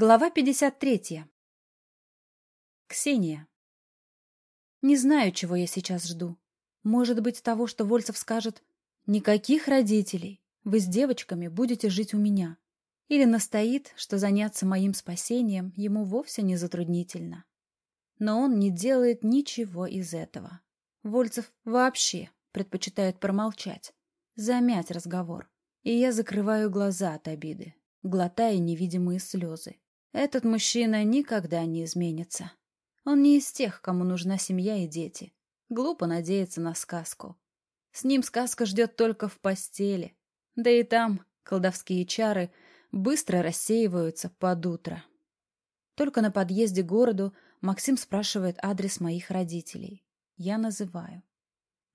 Глава 53. Ксения. Не знаю, чего я сейчас жду. Может быть, того, что Вольцев скажет «Никаких родителей, вы с девочками будете жить у меня». Или настоит, что заняться моим спасением ему вовсе не затруднительно. Но он не делает ничего из этого. Вольцев вообще предпочитает промолчать, замять разговор. И я закрываю глаза от обиды глотая невидимые слезы. Этот мужчина никогда не изменится. Он не из тех, кому нужна семья и дети. Глупо надеяться на сказку. С ним сказка ждет только в постели. Да и там колдовские чары быстро рассеиваются под утро. Только на подъезде к городу Максим спрашивает адрес моих родителей. Я называю.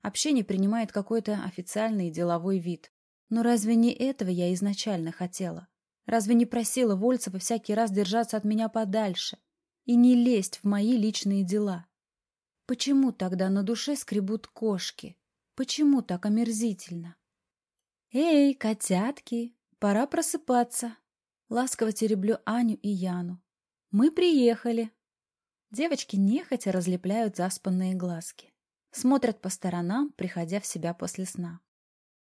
Общение принимает какой-то официальный деловой вид. Но разве не этого я изначально хотела? Разве не просила Вольцева всякий раз держаться от меня подальше и не лезть в мои личные дела? Почему тогда на душе скребут кошки? Почему так омерзительно? «Эй, котятки, пора просыпаться!» Ласково тереблю Аню и Яну. «Мы приехали!» Девочки нехотя разлепляют заспанные глазки. Смотрят по сторонам, приходя в себя после сна.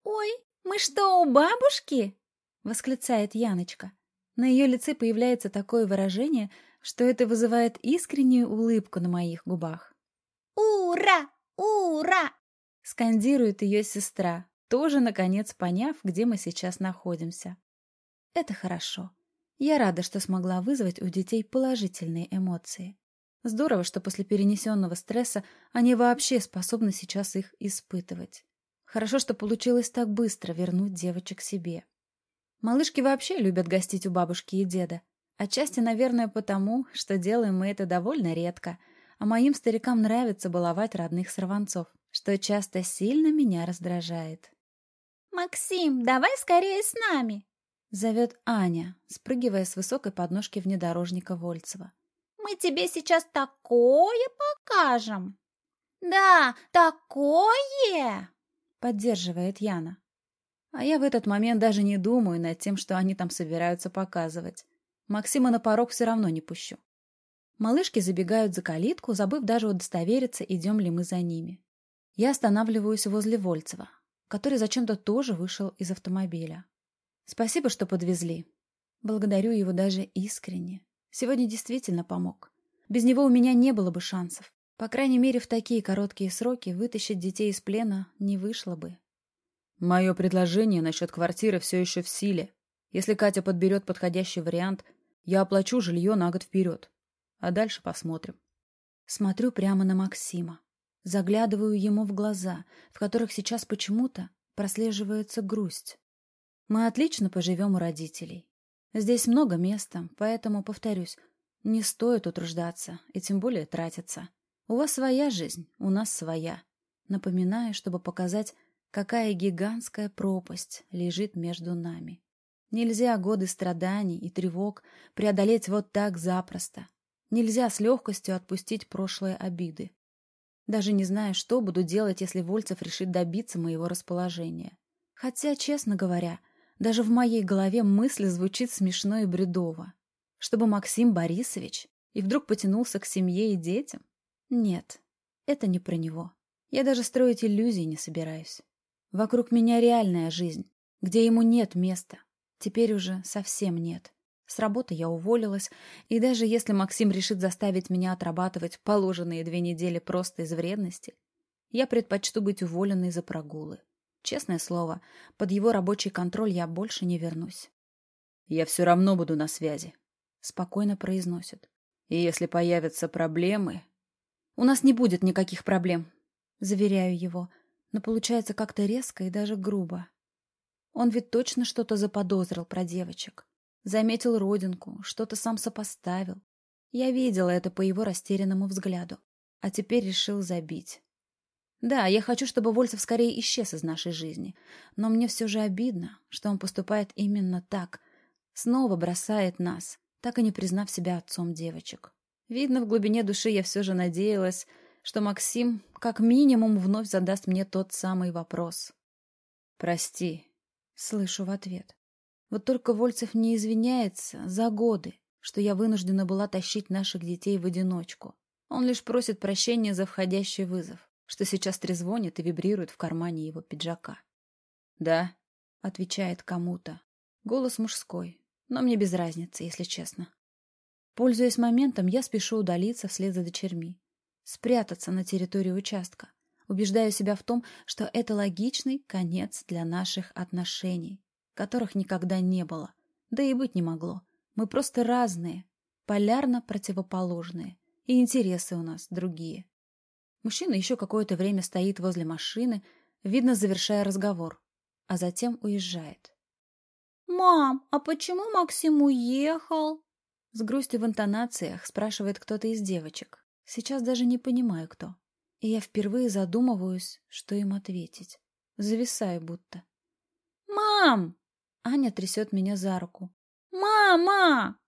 «Ой, мы что, у бабушки?» — восклицает Яночка. На ее лице появляется такое выражение, что это вызывает искреннюю улыбку на моих губах. «Ура! Ура!» — скандирует ее сестра, тоже, наконец, поняв, где мы сейчас находимся. Это хорошо. Я рада, что смогла вызвать у детей положительные эмоции. Здорово, что после перенесенного стресса они вообще способны сейчас их испытывать. Хорошо, что получилось так быстро вернуть девочек себе. Малышки вообще любят гостить у бабушки и деда. Отчасти, наверное, потому, что делаем мы это довольно редко, а моим старикам нравится баловать родных сорванцов, что часто сильно меня раздражает. «Максим, давай скорее с нами!» — зовет Аня, спрыгивая с высокой подножки внедорожника Вольцева. «Мы тебе сейчас такое покажем!» «Да, такое!» — поддерживает Яна. А я в этот момент даже не думаю над тем, что они там собираются показывать. Максима на порог все равно не пущу. Малышки забегают за калитку, забыв даже удостовериться, идем ли мы за ними. Я останавливаюсь возле Вольцева, который зачем-то тоже вышел из автомобиля. Спасибо, что подвезли. Благодарю его даже искренне. Сегодня действительно помог. Без него у меня не было бы шансов. По крайней мере, в такие короткие сроки вытащить детей из плена не вышло бы. Мое предложение насчет квартиры все еще в силе. Если Катя подберет подходящий вариант, я оплачу жилье на год вперед. А дальше посмотрим. Смотрю прямо на Максима. Заглядываю ему в глаза, в которых сейчас почему-то прослеживается грусть. Мы отлично поживем у родителей. Здесь много места, поэтому, повторюсь, не стоит утруждаться и тем более тратиться. У вас своя жизнь, у нас своя. Напоминаю, чтобы показать, Какая гигантская пропасть лежит между нами. Нельзя годы страданий и тревог преодолеть вот так запросто. Нельзя с легкостью отпустить прошлые обиды. Даже не знаю, что буду делать, если Вольцев решит добиться моего расположения. Хотя, честно говоря, даже в моей голове мысль звучит смешно и бредово. Чтобы Максим Борисович и вдруг потянулся к семье и детям? Нет, это не про него. Я даже строить иллюзий не собираюсь. Вокруг меня реальная жизнь, где ему нет места. Теперь уже совсем нет. С работы я уволилась, и даже если Максим решит заставить меня отрабатывать положенные две недели просто из вредности, я предпочту быть уволенной за прогулы. Честное слово, под его рабочий контроль я больше не вернусь. «Я все равно буду на связи», — спокойно произносит. «И если появятся проблемы...» «У нас не будет никаких проблем», — заверяю его, — но получается как-то резко и даже грубо. Он ведь точно что-то заподозрил про девочек. Заметил родинку, что-то сам сопоставил. Я видела это по его растерянному взгляду. А теперь решил забить. Да, я хочу, чтобы Вольцев скорее исчез из нашей жизни. Но мне все же обидно, что он поступает именно так. Снова бросает нас, так и не признав себя отцом девочек. Видно, в глубине души я все же надеялась, что Максим как минимум вновь задаст мне тот самый вопрос. «Прости», — слышу в ответ. Вот только Вольцев не извиняется за годы, что я вынуждена была тащить наших детей в одиночку. Он лишь просит прощения за входящий вызов, что сейчас трезвонит и вибрирует в кармане его пиджака. «Да», — отвечает кому-то. Голос мужской, но мне без разницы, если честно. Пользуясь моментом, я спешу удалиться вслед за дочерьми. Спрятаться на территории участка. Убеждаю себя в том, что это логичный конец для наших отношений, которых никогда не было, да и быть не могло. Мы просто разные, полярно противоположные, и интересы у нас другие. Мужчина еще какое-то время стоит возле машины, видно, завершая разговор, а затем уезжает. «Мам, а почему Максим уехал?» С грустью в интонациях спрашивает кто-то из девочек. Сейчас даже не понимаю, кто. И я впервые задумываюсь, что им ответить. Зависаю будто. «Мам!» Аня трясет меня за руку. «Мама!»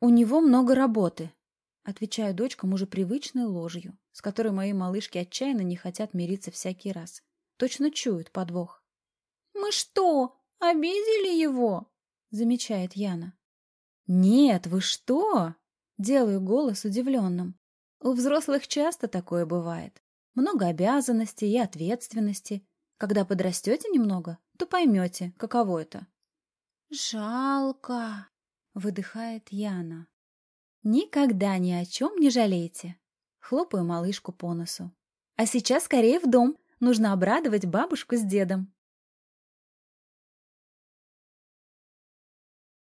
«У него много работы», — отвечаю дочкам уже привычной ложью, с которой мои малышки отчаянно не хотят мириться всякий раз. Точно чуют подвох. «Мы что, обидели его?» — замечает Яна. «Нет, вы что?» — делаю голос удивленным. У взрослых часто такое бывает. Много обязанностей и ответственности. Когда подрастете немного, то поймете, каково это. «Жалко», — выдыхает Яна. «Никогда ни о чем не жалейте», — хлопаю малышку по носу. «А сейчас скорее в дом, нужно обрадовать бабушку с дедом».